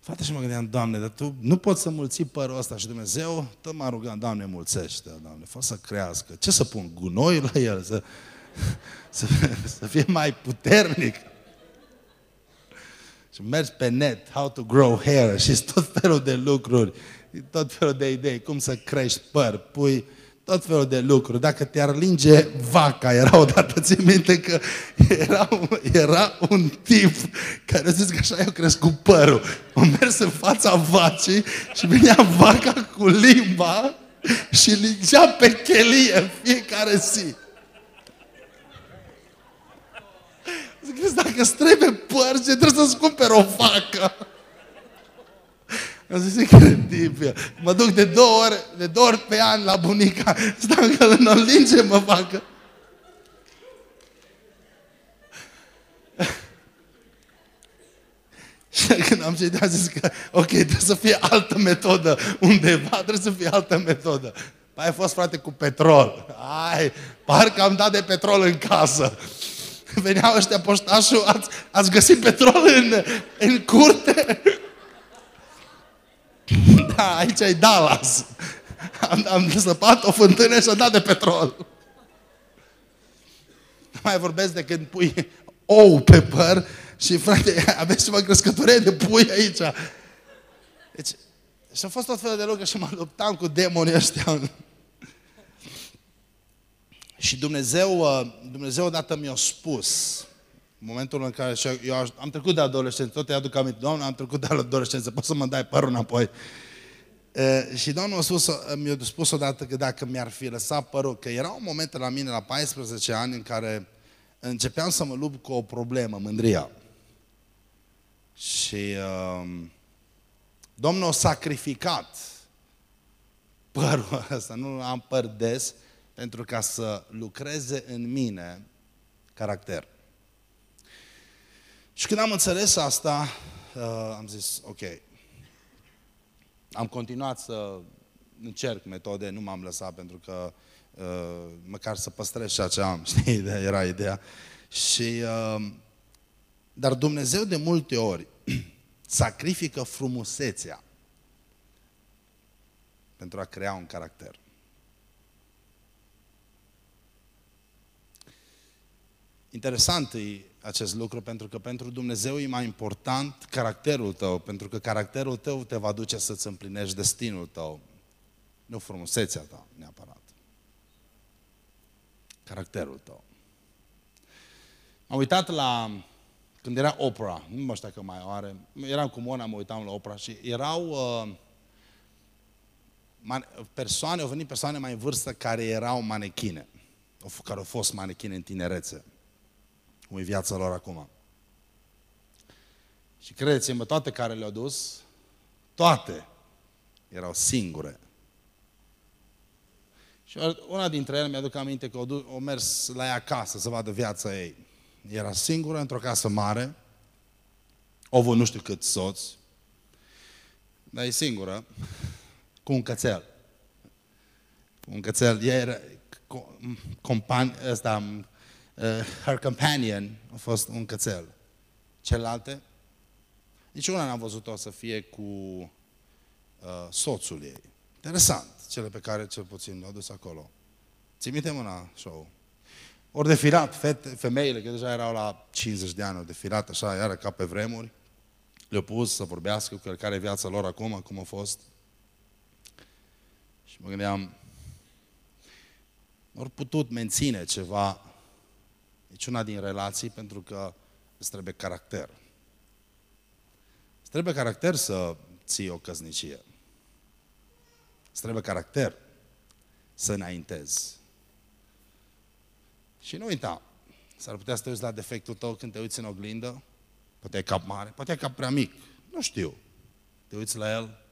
Frate, și mă gândeam, Doamne, dar Tu nu poți să mulți părul ăsta și Dumnezeu, tot m-a rugat, Doamne, mulțește, Doamne, fă să crească. Ce să pun? Gunoi la el? Să, să, să fie mai puternic? Și mergi pe net, how to grow hair și tot felul de lucruri, tot felul de idei, cum să crești păr, pui tot felul de lucruri. Dacă te-ar linge vaca, era odată, ți minte că era, era un tip care zice că așa eu crescut părul. Am mers în fața vacii și venea vaca cu limba și lingea pe chelie în fiecare zi. Zic, dacă îți trebuie păr, ce trebuie să-ți cumperi o vacă. Am zis, incredibil. Mă duc de două ori, de două ori pe an la bunica. Stau că nu linge, mă facă. Și când am citit, am zis că, ok, trebuie să fie altă metodă undeva, trebuie să fie altă metodă. Păi ai fost, frate, cu petrol. Ai, parcă am dat de petrol în casă. Veneau ăștia poștașul, ați, ați găsit petrol în, în curte? Da, aici e Dallas. Am, am săpat o fântână și am dat de petrol. Nu mai vorbesc de când pui ou pe păr și frate, aveți ceva crescătorie de pui aici. Deci, și a fost tot felul de lucruri și mă luptam cu demonii ăștia. Și Dumnezeu, uh, Dumnezeu odată mi-a spus, în momentul în care și eu am trecut de adolescență, tot îi aduc aminte, Doamne, am trecut de adolescență, poți să mă dai părul înapoi. E, și Domnul mi-a spus, mi-a spus odată că dacă mi-ar fi lăsat părul, că era un moment la mine la 14 ani în care începeam să mă lupt cu o problemă, mândria. Și uh, Domnul a sacrificat părul ăsta, nu am păr des, pentru ca să lucreze în mine caracter. Și când am înțeles asta, uh, am zis, ok, am continuat să încerc metode, nu m-am lăsat pentru că uh, măcar să păstrez ceea ce am, știi, era ideea. Și, uh, dar Dumnezeu de multe ori sacrifică frumusețea pentru a crea un caracter. Interesant e acest lucru pentru că pentru Dumnezeu e mai important caracterul tău, pentru că caracterul tău te va duce să-ți împlinești destinul tău, nu frumusețea ta neapărat. Caracterul tău. Am uitat la când era opera, nu mă știu că mai are, eram cu Mona, mă uitam la opera și erau uh, persoane, au venit persoane mai în vârstă care erau manechine, care au fost manechine în tinerețe cum e viața lor acum. Și credeți-mă, toate care le-au dus, toate erau singure. Și una dintre ele mi-aduc aminte că o, mers la ea acasă să vadă viața ei. Era singură într-o casă mare, o avut nu știu cât soți, dar e singură, cu un cățel. Cu un cățel, ea era compan, ăsta, uh, her companion a fost un cățel. Celelalte, nici una n-am văzut-o să fie cu uh, soțul ei. Interesant, cele pe care cel puțin le-au dus acolo. Ți minte mâna show Ori defilat fete, femeile, că deja erau la 50 de ani, au defilat așa, iară ca pe vremuri. Le-au pus să vorbească cu care e viața lor acum, cum a fost. Și mă gândeam, ori putut menține ceva niciuna din relații pentru că îți trebuie caracter. Îți trebuie caracter să ții o căsnicie. Îți trebuie caracter să înaintezi. Și nu uita, s-ar putea să te uiți la defectul tău când te uiți în oglindă, poate ai cap mare, poate ai cap prea mic, nu știu. Te uiți la el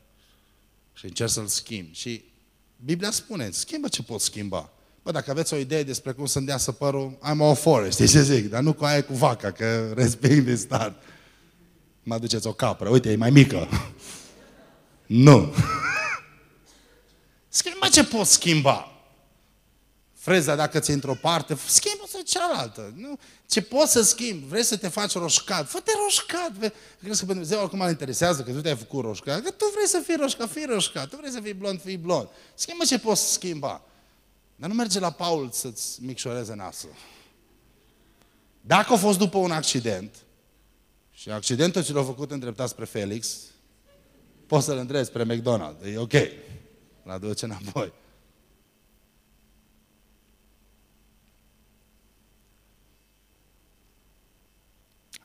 și încerci să-l schimbi. Și Biblia spune, schimbă ce poți schimba. Bă, dacă aveți o idee despre cum să îndeasă părul, I'm all for it, știi ce zic? Dar nu cu aia cu vaca, că respect din start. Mă aduceți o capră, uite, e mai mică. nu. Schimba ce poți schimba. Freza, dacă ți într-o parte, schimbă-ți cealaltă. Nu? Ce poți să schimbi? Vrei să te faci roșcat? Fă-te roșcat! Crezi că pe Dumnezeu acum îl interesează că tu te-ai făcut roșcat? Că tu vrei să fii roșcat, fii roșcat. Tu vrei să fii blond, fii blond. Schimbă ce poți schimba. Dar nu merge la Paul să-ți micșoreze nasul. Dacă a fost după un accident, și accidentul ți l-a făcut îndreptat spre Felix, poți să-l îndrepți spre McDonald's. E ok. La duce înapoi.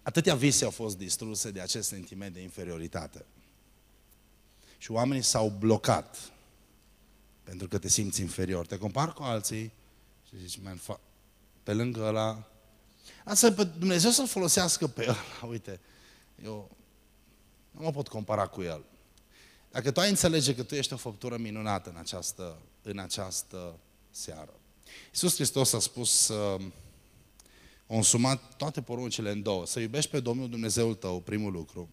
Atâtea vise au fost distruse de acest sentiment de inferioritate. Și oamenii s-au blocat pentru că te simți inferior. Te compari cu alții și zici, man, fa- pe lângă ăla... Asta pe Dumnezeu să-l folosească pe ăla, uite, eu nu mă pot compara cu el. Dacă tu ai înțelege că tu ești o făptură minunată în această, în această seară. Iisus Hristos a spus, uh, a însumat toate poruncile în două. Să iubești pe Domnul Dumnezeul tău, primul lucru,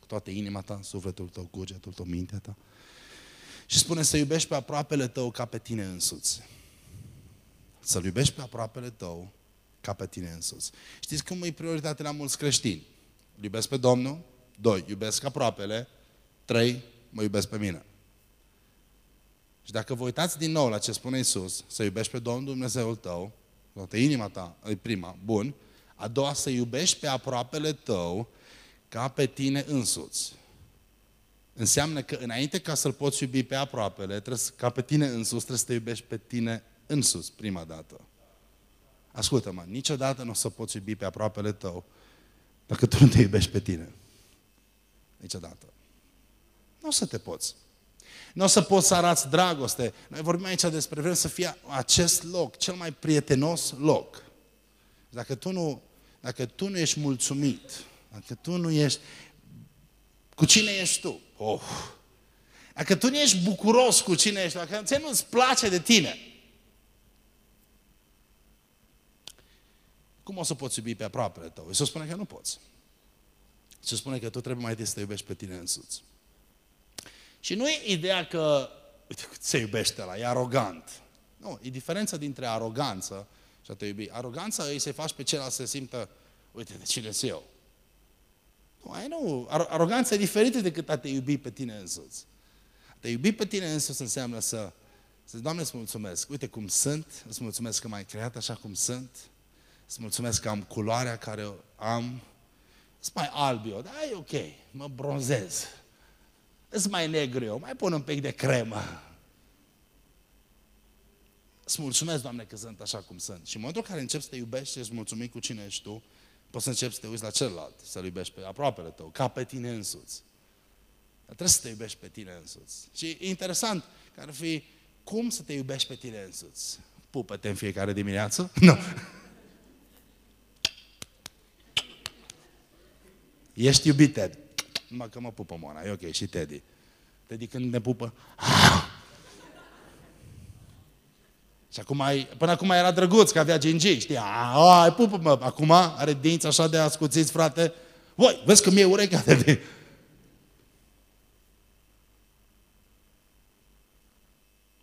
cu toată inima ta, sufletul tău, cugetul tău, mintea ta. Și spune să iubești pe aproapele tău ca pe tine însuți. Să-L iubești pe aproapele tău ca pe tine însuți. Știți cum e prioritatea la mulți creștini? Iubesc pe Domnul, doi, iubesc aproapele, trei, mă iubesc pe mine. Și dacă vă uitați din nou la ce spune Isus, să iubești pe Domnul Dumnezeul tău, toată inima ta, e prima, bun. A doua, să iubești pe aproapele tău ca pe tine însuți. Înseamnă că înainte ca să-L poți iubi pe aproapele, trebuie să, ca pe tine însuți, trebuie să te iubești pe tine însuți, prima dată. Ascultă-mă, niciodată nu o să poți iubi pe aproapele tău dacă tu nu te iubești pe tine. Niciodată. Nu o să te poți. Nu o să poți să arăți dragoste. Noi vorbim aici despre vrem să fie acest loc, cel mai prietenos loc. Dacă tu nu, dacă tu nu ești mulțumit, dacă tu nu ești... Cu cine ești tu? Oh. Dacă tu nu ești bucuros cu cine ești, dacă ție nu-ți place de tine, cum o să poți iubi pe aproapele tău? Iisus spune că nu poți. Iisus spune că tu trebuie mai întâi să te iubești pe tine însuți. Și nu e ideea că, uite, se iubește la, e arogant. Nu, e diferența dintre aroganță și a te iubi. Aroganța e să-i faci pe celălalt să simtă, uite, de cine sunt eu. Nu, ai nu, aroganța e diferită decât a te iubi pe tine însuți. A te iubi pe tine însuți înseamnă să, să Doamne, îți mulțumesc, uite cum sunt, îți mulțumesc că m-ai creat așa cum sunt, îți mulțumesc că am culoarea care am, sunt mai alb eu, dar e ok, mă bronzez. Sunt mai negru eu, mai pun un pic de cremă. Îți mulțumesc, Doamne, că sunt așa cum sunt. Și în momentul în care începi să te iubești și îți mulțumi cu cine ești tu, poți să începi să te uiți la celălalt, să-l iubești pe aproapele tău, ca pe tine însuți. Dar trebuie să te iubești pe tine însuți. Și e interesant că ar fi cum să te iubești pe tine însuți. Pupă-te în fiecare dimineață? Nu. Ești iubit, Ted. Numai că mă pupă Mona, e ok, și Teddy. Teddy când ne pupă... Și acum ai, până acum era drăguț, că avea gingii, știi? Ai, pupă-mă. Acum are dinți așa de ascuțiți, frate. Voi, vezi că mie urechea de...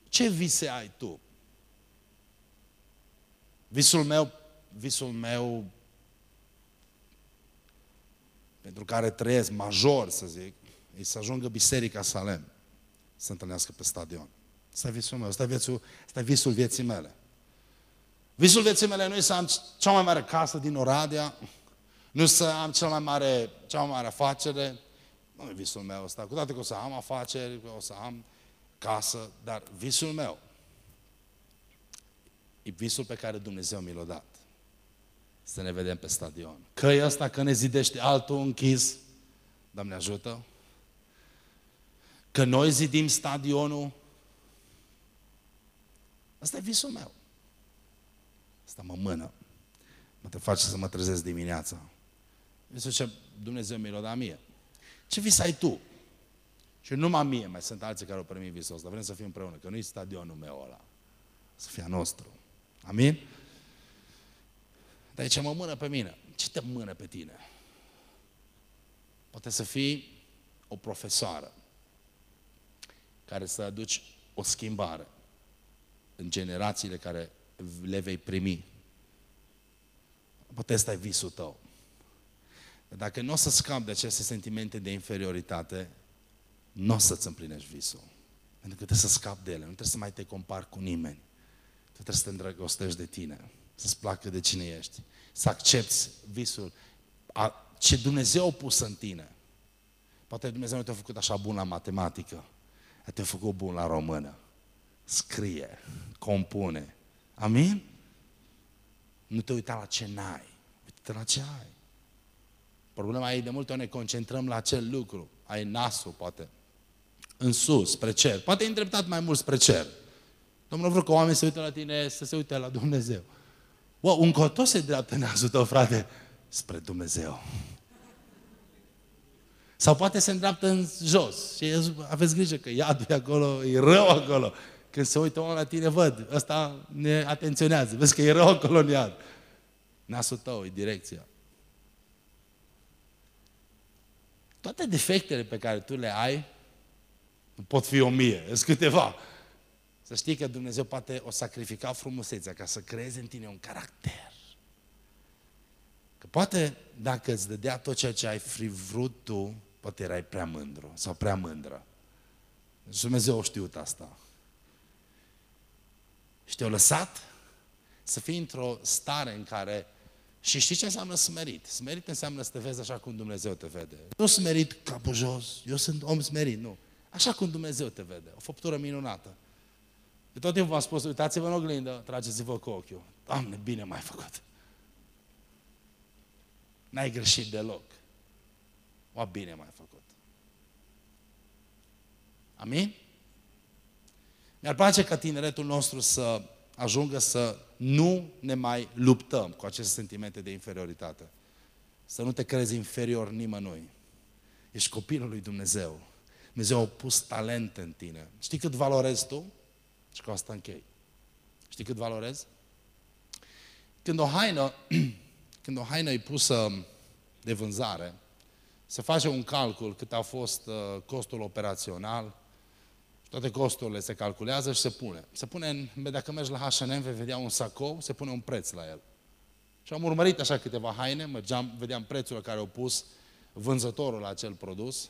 Ce vise ai tu? Visul meu, visul meu pentru care trăiesc, major să zic, e să ajungă Biserica Salem să se întâlnească pe stadion. Asta e visul meu, asta e visul, asta e visul vieții mele. Visul vieții mele nu e să am cea mai mare casă din Oradea, nu să am cea mai mare, cea mai mare afacere, nu e visul meu ăsta. Cu toate că o să am afaceri, o să am casă, dar visul meu e visul pe care Dumnezeu mi l-a dat să ne vedem pe stadion. Că e ăsta că ne zidește altul închis, Doamne ajută. Că noi zidim stadionul. Asta e visul meu. Asta mă mână. Mă te face să mă trezesc dimineața. Visul ce Dumnezeu mi l-a dat mie. Ce vis ai tu? Și numai mie, mai sunt alții care au primit visul ăsta. Vrem să fim împreună, că nu e stadionul meu ăla. Să fie a nostru. Amin? Dar ce mă mână pe mine. Ce te mână pe tine? Poate să fii o profesoară care să aduci o schimbare în generațiile care le vei primi. Poate ăsta e visul tău. Dar dacă nu o să scapi de aceste sentimente de inferioritate, nu o să-ți împlinești visul. Pentru că trebuie să scapi de ele, nu trebuie să mai te compari cu nimeni. Tu trebuie să te îndrăgostești de tine să-ți placă de cine ești, să accepti visul, a, ce Dumnezeu a pus în tine. Poate Dumnezeu nu te-a făcut așa bun la matematică, te-a făcut bun la română. Scrie, compune. Amin? Nu te uita la ce n-ai, uite la ce ai. Problema e de multe ori ne concentrăm la acel lucru. Ai nasul, poate, în sus, spre cer. Poate e îndreptat mai mult spre cer. Domnul vreau că oamenii să uită la tine, să se uite la Dumnezeu. Wow, un coto se dreaptă nasul tău, frate, spre Dumnezeu. Sau poate se îndreaptă în jos și aveți grijă că iadul e acolo, e rău acolo. Când se uită omul la tine, văd, ăsta ne atenționează, vezi că e rău acolo în iad. Nasul tău e direcția. Toate defectele pe care tu le ai, pot fi o mie, sunt câteva. Să știi că Dumnezeu poate o sacrifica frumusețea ca să creeze în tine un caracter. Că poate dacă îți dădea tot ceea ce ai fi vrut tu, poate erai prea mândru sau prea mândră. Și Dumnezeu a știut asta. Și te-a lăsat să fii într-o stare în care și știi ce înseamnă smerit? Smerit înseamnă să te vezi așa cum Dumnezeu te vede. Nu smerit capul jos, eu sunt om smerit, nu. Așa cum Dumnezeu te vede. O făptură minunată. De tot timpul v-am spus, uitați-vă în oglindă, trageți-vă cu ochiul. Doamne, bine m-ai făcut. N-ai greșit deloc. O, bine m-ai făcut. Amin? Mi-ar place ca tineretul nostru să ajungă să nu ne mai luptăm cu aceste sentimente de inferioritate. Să nu te crezi inferior nimănui. Ești copilul lui Dumnezeu. Dumnezeu a pus talent în tine. Știi cât valorezi tu? Și cu asta închei. Știi cât valorezi? Când o haină, când o haină e pusă de vânzare, se face un calcul cât a fost uh, costul operațional, toate costurile se calculează și se pune. Se pune, în, dacă mergi la H&M, vei vedea un sacou, se pune un preț la el. Și am urmărit așa câteva haine, mergeam, vedeam prețul la care au pus vânzătorul la acel produs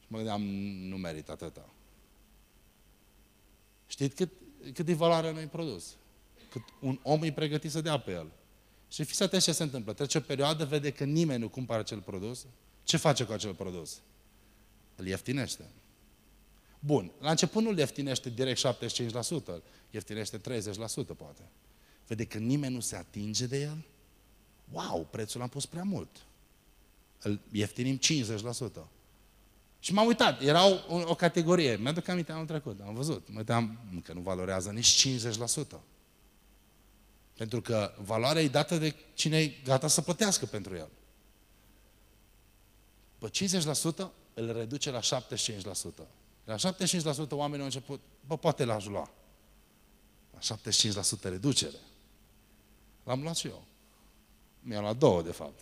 și mă gândeam, nu merită atâta. Știți cât, cât e valoarea unui produs? Cât un om e pregătit să dea pe el. Și fiți atenți ce se întâmplă. Trece o perioadă, vede că nimeni nu cumpără acel produs. Ce face cu acel produs? Îl ieftinește. Bun, la început nu ieftinește direct 75%, ieftinește 30% poate. Vede că nimeni nu se atinge de el? Wow, prețul l-am pus prea mult. Îl ieftinim 50%. Și m-am uitat, era o, o categorie, mi-aduc aminte anul trecut, am văzut, mă uitam că nu valorează nici 50%. Pentru că valoarea e dată de cine e gata să plătească pentru el. Pe 50% îl reduce la 75%. La 75% oamenii au început, bă, poate l-aș lua. La 75% reducere. L-am luat și eu. Mi-am luat două, de fapt.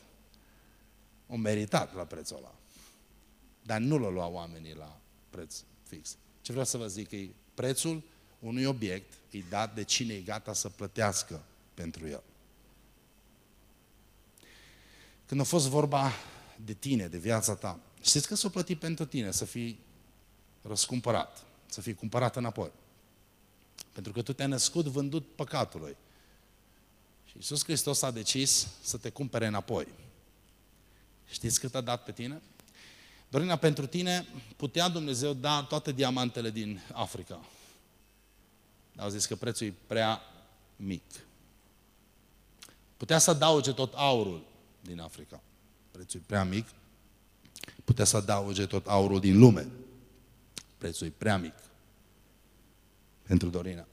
O meritat la prețul ăla. Dar nu l-au luat oamenii la preț fix. Ce vreau să vă zic e prețul unui obiect e dat de cine e gata să plătească pentru el. Când a fost vorba de tine, de viața ta, știți că s-a plătit pentru tine să fii răscumpărat, să fii cumpărat înapoi. Pentru că tu te-ai născut vândut păcatului. Și Iisus Hristos a decis să te cumpere înapoi. Știți cât a dat pe tine? Dorina, pentru tine putea Dumnezeu da toate diamantele din Africa. Au zis că prețul e prea mic. Putea să adauge tot aurul din Africa. Prețul e prea mic. Putea să adauge tot aurul din lume. Prețul e prea mic pentru Dorina.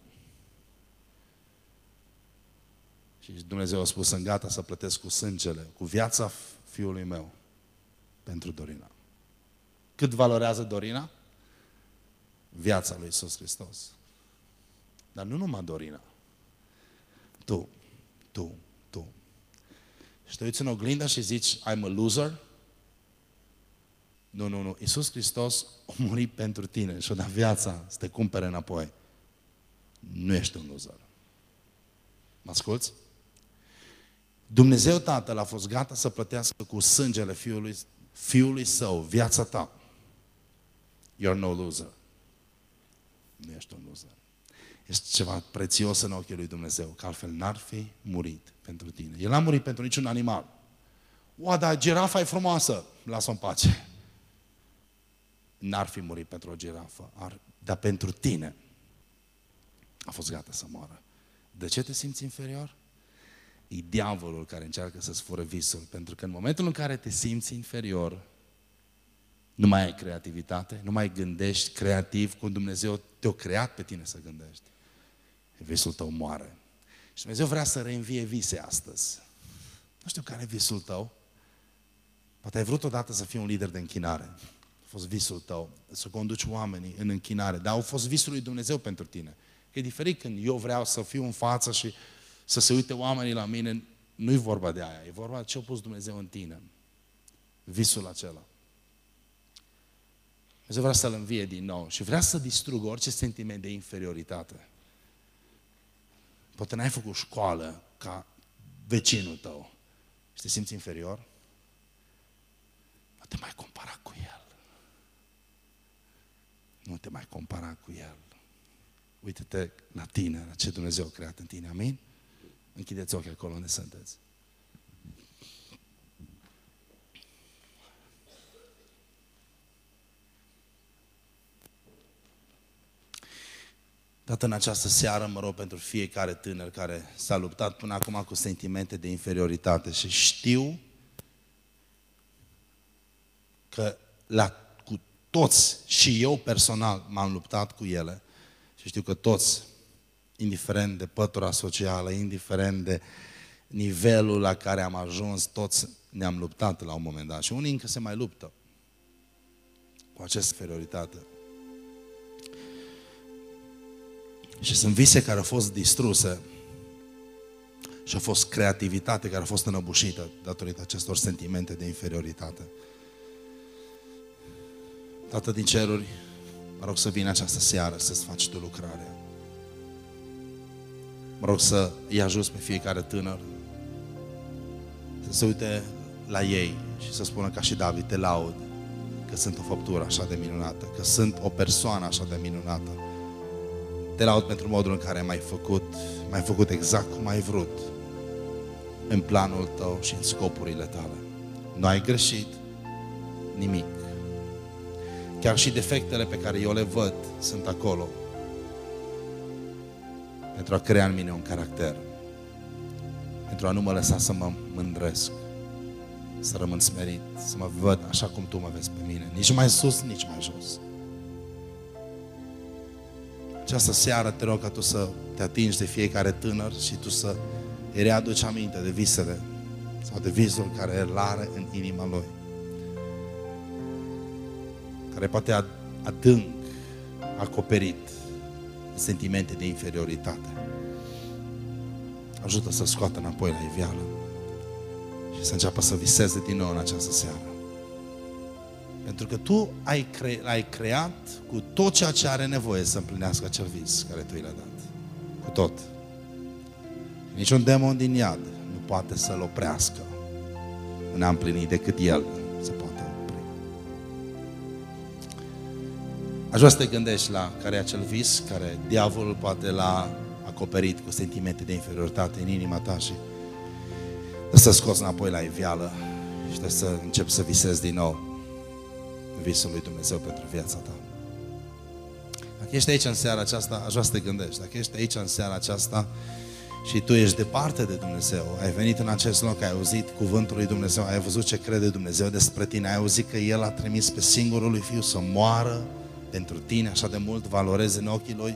Și Dumnezeu a spus, sunt gata să plătesc cu sângele, cu viața fiului meu pentru Dorina. Cât valorează Dorina? Viața lui Iisus Hristos. Dar nu numai Dorina. Tu, tu, tu. Și te uiți în oglindă și zici, I'm a loser? Nu, nu, nu. Iisus Hristos a murit pentru tine și a dat viața să te cumpere înapoi. Nu ești un loser. Mă asculți? Dumnezeu Tatăl a fost gata să plătească cu sângele Fiului, Fiului Său viața ta. You're no loser. Nu ești un loser. Ești ceva prețios în ochii lui Dumnezeu, că altfel n-ar fi murit pentru tine. El n-a murit pentru niciun animal. O, dar girafa e frumoasă. Lasă-o în pace n-ar fi murit pentru o girafă, ar, dar pentru tine a fost gata să moară. De ce te simți inferior? E diavolul care încearcă să-ți fură visul, pentru că în momentul în care te simți inferior, nu mai ai creativitate, nu mai gândești creativ cum Dumnezeu te-a creat pe tine să gândești. Visul tău moare. Și Dumnezeu vrea să reînvie vise astăzi. Nu știu care e visul tău. Poate ai vrut odată să fii un lider de închinare fost visul tău, să conduci oamenii în închinare, dar au fost visul lui Dumnezeu pentru tine. Că e diferit când eu vreau să fiu în față și să se uite oamenii la mine, nu-i vorba de aia, e vorba de ce a pus Dumnezeu în tine. Visul acela. Dumnezeu vrea să-l învie din nou și vrea să distrugă orice sentiment de inferioritate. Poate n-ai făcut școală ca vecinul tău și te simți inferior. Nu te mai compara cu el. Nu te mai compara cu El. Uită-te la tine, la ce Dumnezeu a creat în tine. Amin? Închideți ochii acolo unde sunteți. Tată, în această seară mă rog pentru fiecare tânăr care s-a luptat până acum cu sentimente de inferioritate și știu că la, cu toți și eu personal m-am luptat cu ele și știu că toți, indiferent de pătura socială, indiferent de nivelul la care am ajuns, toți ne-am luptat la un moment dat și unii încă se mai luptă cu această inferioritate. Și sunt vise care au fost distruse și a fost creativitate care a fost înăbușită datorită acestor sentimente de inferioritate. Tată din ceruri, mă rog să vină această seară să-ți faci tu lucrarea. Mă rog să îi ajuți pe fiecare tânăr să se uite la ei și să spună ca și David, te laud că sunt o făptură așa de minunată, că sunt o persoană așa de minunată te laud pentru modul în care m-ai făcut, m-ai făcut exact cum ai vrut în planul tău și în scopurile tale. Nu ai greșit nimic. Chiar și defectele pe care eu le văd sunt acolo pentru a crea în mine un caracter, pentru a nu mă lăsa să mă mândresc, să rămân smerit, să mă văd așa cum tu mă vezi pe mine, nici mai sus, nici mai jos. Această seară te rog ca tu să te atingi de fiecare tânăr și tu să îi readuci aminte de visele sau de visul care îl are în inima lui. Care poate adânc acoperit sentimente de inferioritate. Ajută să scoată înapoi la iveală și să înceapă să viseze din nou în această seară. Pentru că tu ai, cre- ai creat cu tot ceea ce are nevoie să împlinească acel vis care tu i l-ai dat. Cu tot. Niciun demon din iad nu poate să-l oprească în a împlini decât el Aș vrea să te gândești la care e acel vis care diavolul poate l-a acoperit cu sentimente de inferioritate în inima ta și să scoți înapoi la iveală și să începi să visezi din nou visul lui Dumnezeu pentru viața ta. Dacă ești aici în seara aceasta, aș vrea să te gândești. Dacă ești aici în seara aceasta și tu ești departe de Dumnezeu, ai venit în acest loc, ai auzit cuvântul lui Dumnezeu, ai văzut ce crede Dumnezeu despre tine, ai auzit că El a trimis pe singurul lui Fiu să moară pentru tine, așa de mult valorezi în ochii Lui.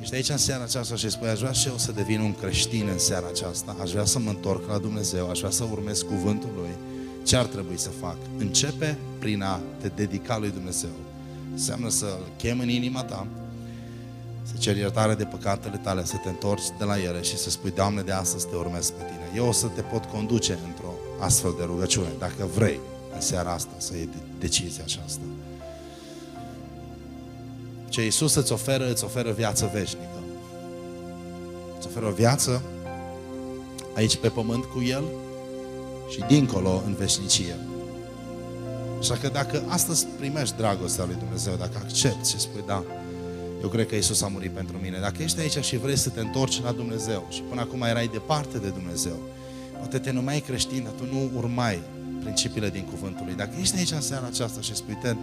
Ești aici în seara aceasta și spui, aș vrea și eu să devin un creștin în seara aceasta, aș vrea să mă întorc la Dumnezeu, aș vrea să urmez cuvântul Lui ce ar trebui să fac? Începe prin a te dedica lui Dumnezeu. Înseamnă să-L chem în inima ta, să ceri iertare de păcatele tale, să te întorci de la ele și să spui, Doamne, de astăzi te urmez pe tine. Eu o să te pot conduce într-o astfel de rugăciune, dacă vrei în seara asta să iei decizia aceasta. Ce Iisus îți oferă, îți oferă viață veșnică. Îți oferă o viață aici pe pământ cu El, și dincolo în veșnicie. Așa că dacă astăzi primești dragostea lui Dumnezeu, dacă accepti și spui, da, eu cred că Isus a murit pentru mine. Dacă ești aici și vrei să te întorci la Dumnezeu și până acum erai departe de Dumnezeu, poate te numeai creștin, dar tu nu urmai principiile din cuvântul lui. Dacă ești aici în seara aceasta și spui, Ted,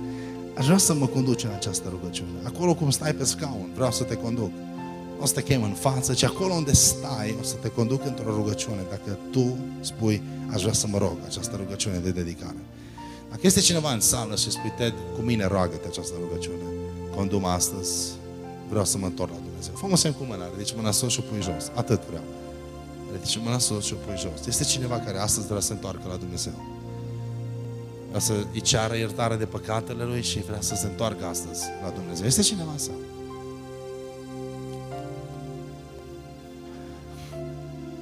aș vrea să mă conduci în această rugăciune. Acolo cum stai pe scaun, vreau să te conduc o să te chem în față, ci acolo unde stai, o să te conduc într-o rugăciune. Dacă tu spui, aș vrea să mă rog această rugăciune de dedicare. Dacă este cineva în sală și spui, Ted, cu mine roagă-te această rugăciune, condum astăzi, vreau să mă întorc la Dumnezeu. Fă-mă semn cu mâna, ridici mâna sus și o pui jos. Atât vreau. Ridici mâna sus și o pui jos. Este cineva care astăzi vrea să se întoarcă la Dumnezeu. Vrea să îi ceară iertare de păcatele lui și vrea să se întoarcă astăzi la Dumnezeu. Este cineva în sală?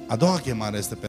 A doua chemare este